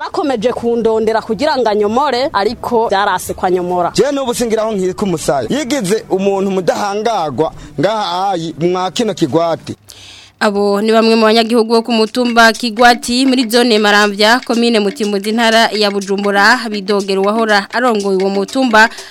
arakomeje kundondera kugira ngo anyomore ariko byarase kwa nyomora je nubu singiraho nkiko umusaya yigize umuntu mudahangagwa ngaha ayi mwa kino kigwati Abo ni bamwe mu banyagihugu bo ku Kigwati muri zone Marambya komine Mutimbuzi ntara ya Bujumbura bidogera uwahora arongoye uwo mutumba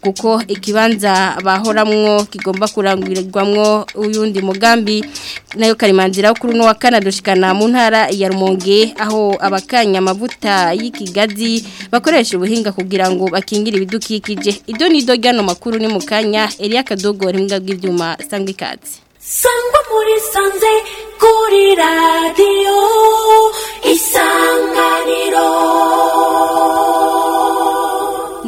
kuko ikibanza bahoramwo kigomba kurangurirwamwo uyundi mugambi nayo karimanzira kuri uno wa kane dushikana mu ntara ya rumonge aho abakanya amavuta y'ikigazi bakoresha ubuhinga kugira ngo bakingire ibidukikije ido ni ido makuru makuru ni mu Elia Kadogo ari bw'ibyuma sangwa ikaze sangwa muri sanze kuri radiyo isanganiro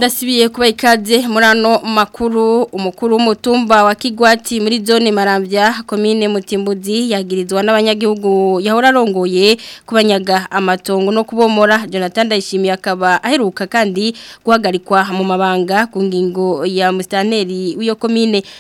Nasubiye kuba ikaze Murano ano makuru umukuru w'umutumba wa Kigwati muri zone Marambya komine Mutimbuzi yagirizwa n'abanyagihugu yahora arongoye kubanyaga amatongo no kubomora Jonathan Ndayishimiye akaba aheruka kandi guhagarikwa mu mabanga ku ngingo ya mustaneri w'iyo komine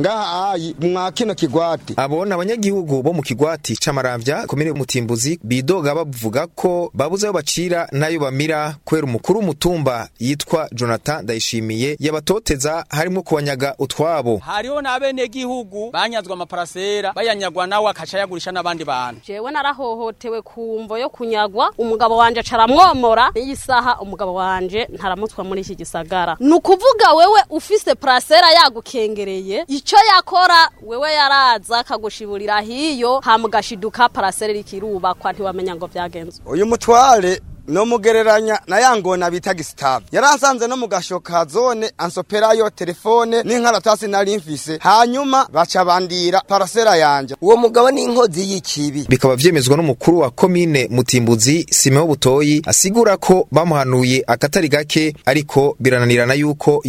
ngaha ayi mwa kino kigwati abona abanyagihugu bo mu kigwati c'amaramvya komine mutimbuzi bidoga bavuga ko babuze aho bacira nayo bamira kubera umukuru w'umutumba yitwa jonathan ndayishimiye yabatoteza harimo kubanyaga utwabo hariho n'abenegihugu banyazwa amaparasera bayanyagwa nawe akaca yagurisha n'abandi bantu jewe naraho yahohotewe ku mvo yo kunyagwa umugabo wanjye acaramwomora n'iyi saha umugabo wanjye ntaramutswa muri iki gisagara ni ukuvuga wewe ufise parasera yagukengereye icyo yakora wewe yaraza akagushiburira hiyo hamugashiduka parasera ikirubakwa ntiwamenya ngo byagenze uyu mutware no mugereranya na ya ngona bita gisitave yaransanze no mu gashoka zone ansoperayo telefone n'inkaratasi nari mfise hanyuma baca bandira parasera yanje uwo mugabo ni inkozi y'ikibi bikaba byemezwa n'umukuru wa komine mutimbuzi Simeo Butoyi asigura ko bamuhanuye akatari gake ariko birananirana yuko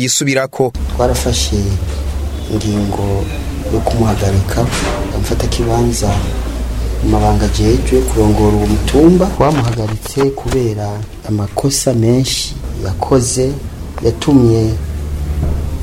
ko twarafashe ingingo yo kumuhagarika amfata kibanza amabanga agejwe kurongora uwo mutumba bamuhagaritse kubera amakosa menshi yakoze yatumye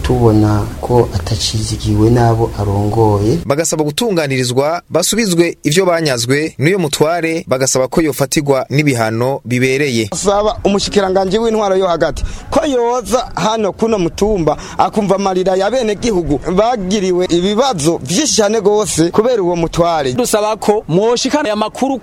tubona ko atacizigiwe n'abo arongoye bagasaba gutunganirizwa basubizwe ibyo banyazwe n'iyo mutware bagasaba ko yofatirwa n'ibihano bibereye asaba umushyikiranganji w'intwaro yo hagati ko yoza hano kuno mutumba akumva amarira ya bene gihugu bagiriwe ibibazo byinshi cyane gose kubera uwo mutware dusaba ko mwoshikana aya makuru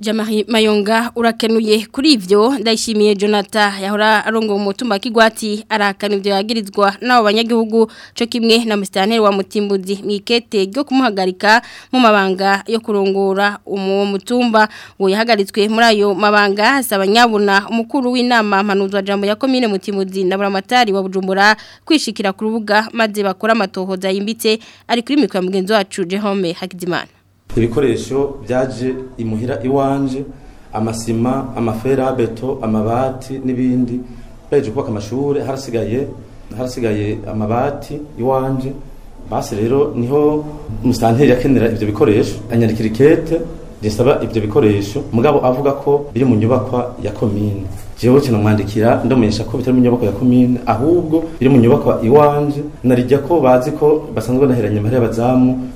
jamari mayonga urakenuye kuri ibyo ndayishimiye Jonathan yahora arongo mu mutumba kigwati arakana ibyo yagirizwa n'abo banyagihugu cyo kimwe na musitanteri wa mutimbuzi Mikete ryo kumuhagarika mu mabanga yo kurongora uwo mutumba wo yahagaritswe muri ayo mabanga hasaba nyabuna umukuru w'inama mpanuzwa jambo ya komine mutimbuzi na buramatari wa bujumbura kwishikira ku rubuga maze bakora amatohoza yimbitse ari kuri mikoro mugenzi wacu Jerome Hakizimana ibikoresho byaje imuhira iwanje amasima amafera beto amabati n'ibindi beje kubaka amashuri harasigaye harasigaye amabati iwanje basi rero niho umusitanteri yakenera ibyo bikoresho anyandikira ikete risaba ibyo bikoresho mugabo avuga ko biri mu nyubakwa ya komine jewe cyane mwandikira ndamumenyesha ko bitari mu nyubako ya komine ahubwo biri mu nyubakwa iwanje narijya ko bazi ko basanzwe banaheranye amahera y'abazamu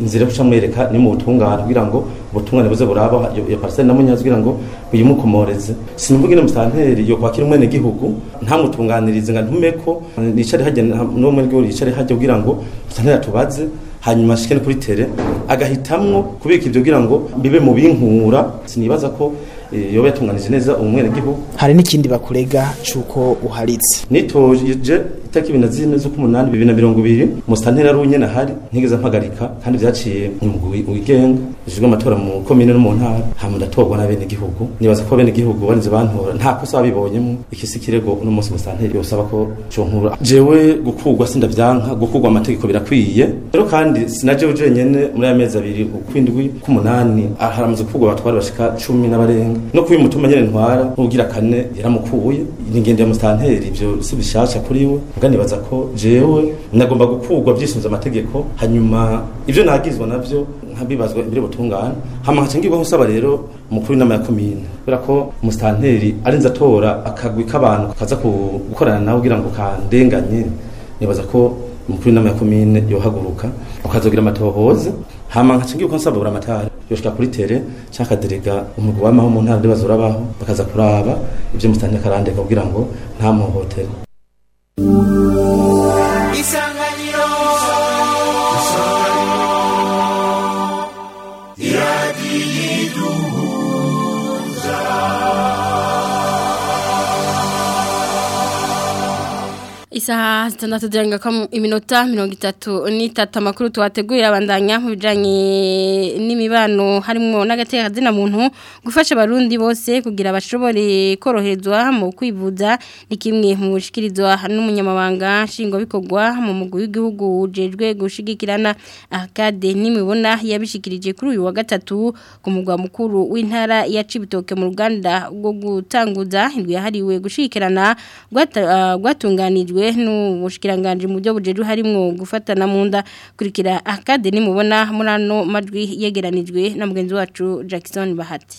inzira yo gucamwereka ni mu butungane kugira ngo ubutungane buze buraba iyo pariseri na munyazi kugira ngo buyimukomoreze sinumva ino musanteri yo kwakira umwene gihugu ntamutunganirize ngo ntume ko nicare hajya n'uwo mwene yicare hajya kugira ngo musanteri atubaze hanyuma ashike kuri tere agahitamwo kubika ibyo kugira ngo bibe mu binkura sinibaza ko yoba yatunganije neza umwenegihugu hari n'ikindi bakurega c'uko uharitse nitoje itaka ibiri na zine z'ukumunani bibiri na mirongo ibiri musitantera runye nahari ntigeze mpagarika kandi byaciye umugwi ugenga ijwi amatora mu komine no hamu ntara na bene n'abenegihugu nibaza ko abenegihugu banze bantora nta kosa babibonye mu ikisikirego kirego munsi mustantera yosaba ko conkura jewe gukugwa sindavyanka gukugwa amategeko birakwiye rero kandi uje nyene muri amezi mezi abiri ukwindwi munani haramaze kugwa abatwari bashika cumi n'abarenga no kuba umutima nyene ntwara ubugira kane yaramukuye ningendeye ya mustanteri ivyo si bishasha kuri we ngani nibaza ko jewe nagomba gukugwa byishinzwe amategeko hanyuma ivyo nagizwa navyo nkabibazwa imbere butungana hama nkaca ngibwaho saba rero mukuru w'inama ya komine kubera ko umusitanteri arinze atora akagwi k'abantu kaza gukorana nawe kugira ngo kandenganye nibaza ko umukuru w'inama ya komine yohaguruka ukazogira amatohoze hama nkaca uko nsaba buramatari yoshaka kuri tere cyangwa akaderega umugabo w'amaho mu ntara n'ibibazo urabaho bakaza kuraba ibyo mutandika akarandika kugira ngo ntamuhohotere isanganiro isaha zitandatu zirenga ko iminota mirongo itatu n'itatu amakuru tuhateguye abandanya mu bijyanye n'imibano harimo n'agaterekazina muntu gufasha abarundi bose kugira bashobore koroherezwa mu kwivuza ni kimwe mu bushikirizwa n'umunyamabanga nshingwabikorwa mu mugwi w'igihugu ujejwe gushigikirana akade n'imibona yabishikirije kuri uyu wa gatatu ku mugwa mukuru w'intara ya Cibitoke mu ruganda rwo gutanguza indwi yahariwe gushikirana rwatunganijwe n'ubushikiranganje mu byo bujeje harimo gufatana mu nda kurikira akade nimubona muri ano majwi yegeranijwe na mugenzi wacu Jackson Bahati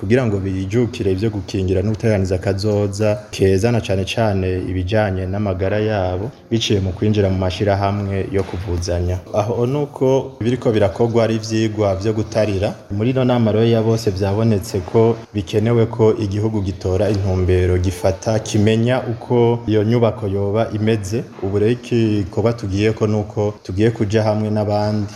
kugira ngo bijukire ibyo gukingira n'uguteraniza akazoza kezana cyane cyane ibijyanye n'amagara yabo biciye mu kwinjira mu mashirahamwe yo kuvuzanya aho nuko ko birakorwa ari ivyigwa byo gutarira muri no nama rero ya bose byabonetse ko bikenewe ko igihugu gitora intumbero gifata kimenya uko iyo nyubako yoba imeze ubu rero igikorwa tugiyeko nuko tugiye kujya hamwe n'abandi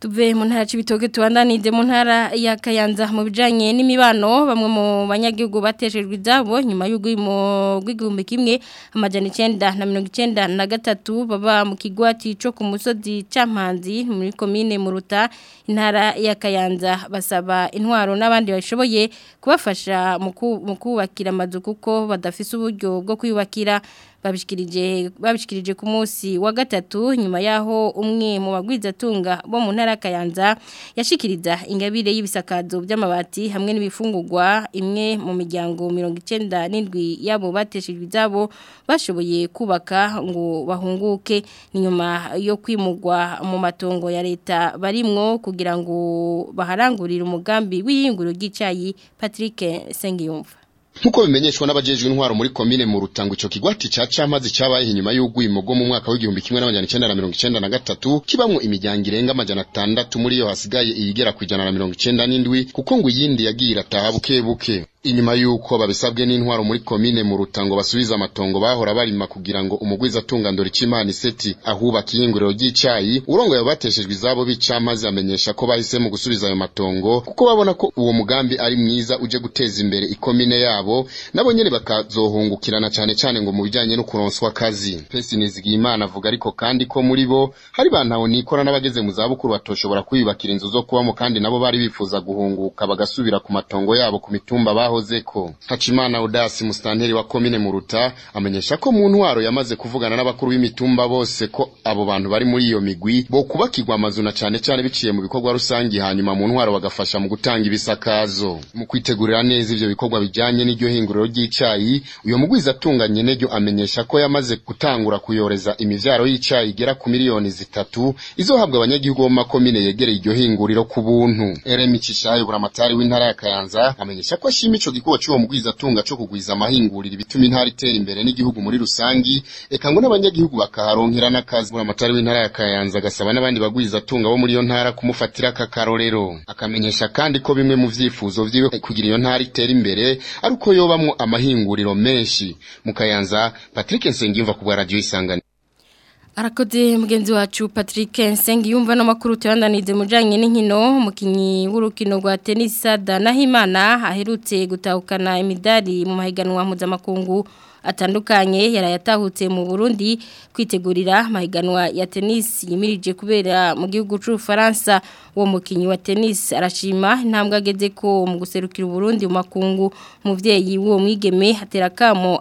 tuve mu ntara cy'ibitoke tubandanide mu ntara ya Kayanza mu bijanye n'imibano bamwe mu banyagihugu bateshejwe ibyabo nyuma y'ugwigumbi kimwe amajana 993 baba mu kigwati cyo ku musozi cy'ampanzi muri commune Muruta intara ya Kayanza basaba intwaro n'abandi bashoboye kubafasha mu kubakira amazu kuko badafise uburyo bwo kwiyubakira babishikirije ku munsi wa gatatu nyuma yaho umwe mu bagwizatunga bo mu ntara kayanza yashikiriza ingabire y'ibisakazo by'amabati hamwe n'ibifungurwa imwe mu miryango 97 yabo bateshejwe izabo bashoboye kubaka ngo bahunguke nyuma yo kwimugwa mu matongo ya leta barimwo kugira ngo baharangurire umugambi w'iyinguro ry'icayi Patrick Sengiyumva nk'uko bimenyeshwa n'abajejwe intwaro muri komine mu rutango ico kigwati ca camazi cyabaye inyuma y'ugwimo rwo mu mwaka w'igihumbi kimwe n'amajana icenda na mirongo icenda na gatatu kibamwo imiryango irenga amajana atandatu muri yo hasigaye iyigera ku ijana na mirongo icenda n'indwi kuko ngo iyindi yagiye irataha bukebuke inyuma y'uko babisabwe n'intwaro muri komine mu rutango basubiza amatongo bahora barima kugira ngo umugwiza atunga ndorikimana iseti ahubaka iyinguriro ry'icayi urongoye bateshejwe izabo b'ica maze amenyesha ko bahisemo gusubiza ayo matongo kuko babona ko uwo mugambi ari mwiza uje guteza imbere ikomine yabo nabo nyene bakazohungukirana cyane cyane ngo mu bijyanye no kuronswa akazi pesinizigiyimana avuga ariko kandi ko muri bo hari bantaho nikora n'abageze mu zabukuru batoshobora kwiyubakira inzu zo kubamo kandi nabo bari bifuza guhunguka bagasubira ku matongo yabo ku mitumba baho byanahozeko Hakimana Udasi musitanteri wa komine Muruta amenyesha ko mu ntwaro yamaze kuvugana n'abakuru b'imitumba bose ko abo bantu bari muri iyo migwi bo kubakirwa amazu na cyane cane biciye mu bikorwa rusange hanyuma mu ntwaro bagafasha mu gutanga ibisakazo mu kwitegurira neza ibyo bikorwa bijyanye n'iryo hinguriro ry'icayi uyu mugwiza atunganye n'iryo amenyesha ko yamaze gutangura kuyoreza imivyaro y'icayi igera ku miliyoni zitatu izohabwa abanyagihugu bo mu makomine yegereye iryo hinguriro ku buntu Eremi yubura amatari w'intara ya Kayanza amenyesha ko ashimira ico gikuba c'uwo mugwizatunga co kugwiza amahinguriro ibituma intara itera imbere n'igihugu muri rusangi eka ngo n'abanyagihugu bakaharonkera n'akazi muri matari w'intara ya Kayanza gasaba n'abandi bagwizatunga bo muri iyo ntara kumufatira aka karorero akamenyesha kandi ko bimwe mu vyifuzo vyiwe kugira iyo ntara itera imbere ari uko yobamwo amahinguriro menshi mu Kayanza Patrick Nsengiyumva Radio isangani arakoze mugenzi wacu patrick nsenge yumva n'amakuru tuyandaniriza mujyanye n'inkino umukinnyi w'urukino rwa tenisi sada nahimana aherutse gutahukana imidari mu mahiganwa mpuzamakungu atandukanye yatahutse mu Burundi kwitegurira mahiganwa ya tennis yimirije kubera mu gihugu cy'u Faransa wo mukinyi wa tennis arashima intambwe ageze ko mu guserukira Burundi mu makungu muvyeyi wo mwigeme hatera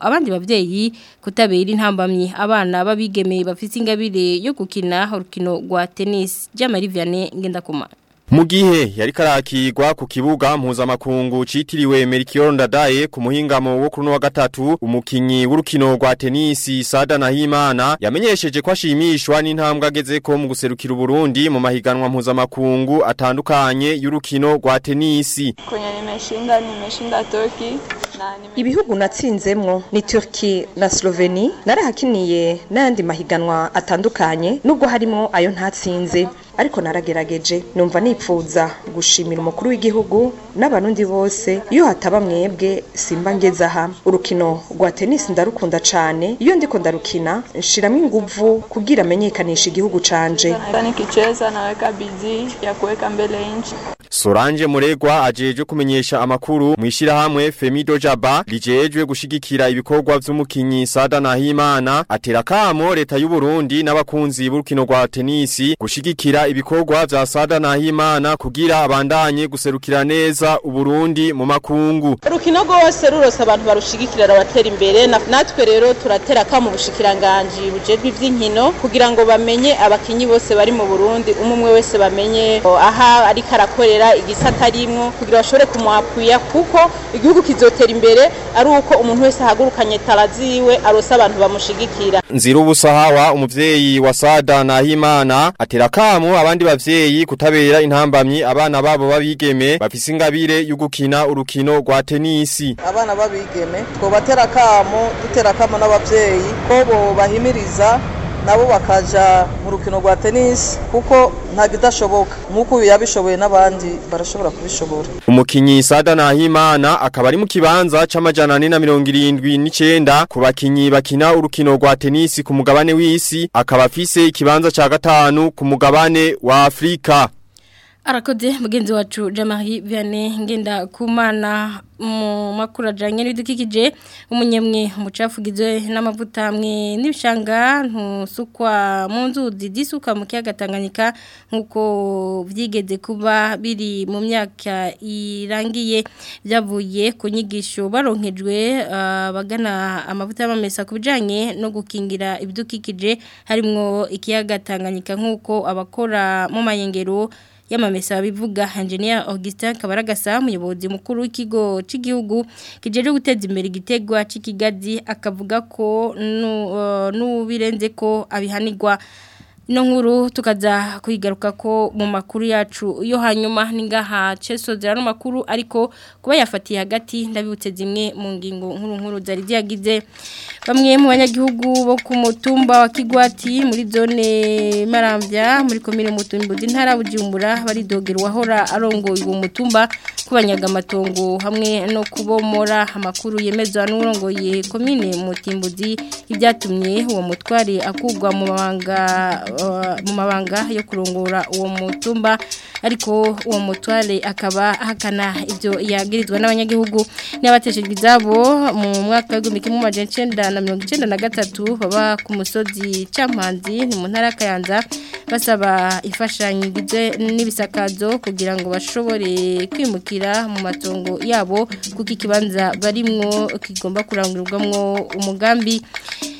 abandi bavyeyi kutabera intambamye abana babigeme bafite ingabire yo gukina urukino rwa tennis Jamari Vianney ngenda kumana Mugihe yari karakigwa ku kibuga mpuzamakungu citiriwe Melchior Ndadaye ku muhingamo wo kuri wa gatatu umukinyi w'urukino rwa tenisi Sada Nahimana yamenyesheje ko ashimishwa n'intambwe ageze ko mu guserukira Burundi mu mahiganwa mpuzamakungu atandukanye y'urukino rwa tenisi. Ibihugu natsinzemwo ni Turki na Sloveni narahakiniye n'andi mahiganwa atandukanye nubwo harimo ayo ntatsinze ariko naragerageje numva nipfuza gushimira umukuru w'igihugu n'abarundi bose iyo hataba mwebwe simba ngeze aha urukino rwa tenisi ndarukunda cyane iyo ndiko ndarukina nshiramo inguvu kugira amenyekanisha igihugu canje. Solange Muregwa ajeje kumenyesha amakuru mu ishyirahamwe Femido Jaba lijejwe gushigikira ibikorwa vy'umukinyi Sada Nahimana aterakamo leta y'u Burundi n'abakunzi b'urukino rwa tennis gushigikira ibikorwa vya Sada Nahimana kugira abandanye guserukira neza uburundi mu makungu. Urukino rwose rurose abantu barushigikira rabatera imbere natwe rero turateraka mu bushikiranganje bujejwe ivy'inkino kugira ngo bamenye abakinyi bose bari mu Burundi umumwe wese bamenye aha ari karakorera kumuha igisa atarimwo kugira bashobore kumuhapfuya kuko igihugu kizotera imbere ari uko umuntu wese ahagurukanye taraziwe arose abantu bamushigikira nzira ubusahawa umubyeyi wa Sada Nahimana atera kamu abandi bavyeyi kutabera intambamyi abana babo babigeme bafise ingabire yo gukina urukino rwa tenisi abana babigeme twobatera kamu dutera kamu n'abavyeyi ko bo bahimiriza nabo bakajya mu rukino rwa tenisi kuko ntabwo idashoboka nk'uko uyu yabishoboye n'abandi barashobora kubishobora umukinnyi sada nahimana akaba ari mu kibanza cy'amajyana ane na mirongo irindwi n'icyenda ku bakinnyi bakina urukino rwa tenisi ku mugabane w'isi akaba afise ikibanza cya gatanu ku mugabane wa afurika Arakode mugenzi wacu jamari vianney ngenda kumana mu makuru ajyanye n'ibidukikije umunyamwe umucafu ugizwe n'amavuta amwe n'ibishanga ntusukwa mu nzuzi zisuka mu kiyaga tanganyika nk'uko byigeze kuba biri mu myaka irangiye byavuye ku nyigisho baronkejwe ah, abagana amavuta y'amamesa ku bijyanye no gukingira ibidukikije harimo ikiyaga tanganyika nk'uko abakora mu mayengero y'amamesa babivuga Engineer Augustin Kabaragasa umuyobozi mukuru w'ikigo cy'igihugu kijeje guteza imbere igitegwa cy'ikigazi akavuga ko uh, n'ubirenze ko abihanirwa ino tukaza kuyigaruka ko mu makuru yacu yo hanyuma n'ingaha cesodera ano makuru ariko kuba yafatiye hagati ndabibutse zimwe mu ngingo nkuru nkuru zari ziyagize bamwe mu banyagihugu bo ku mutumba wa kigwati muri zone marambya muri komine mutumbuzi ntara bujumbura baridogera uwahora arongoye uwo mutumba kubanyaga amatongo hamwe no kubomora amakuru yemezwa n'urongoye komine mutimbuzi ibyatumye uwo mutware akugwa mu mabanga mu mabanga yo kurungura uwo mutumba ariko uwo mutware akaba hakana ibyo yagirizwa n'abanyagihugu n'abateshejwe ibyabo mu mwaka w'igihumbi kimwe na mirongo icyenda na gatatu baba ku musozi cy'ampanzi ni mu ntara y'akayanza basaba imfashanyo n'ibisakazo kugira ngo bashobore kwimukira mu matongo yabo kuko ikibanza barimwo kigomba kurangurirwamo umugambi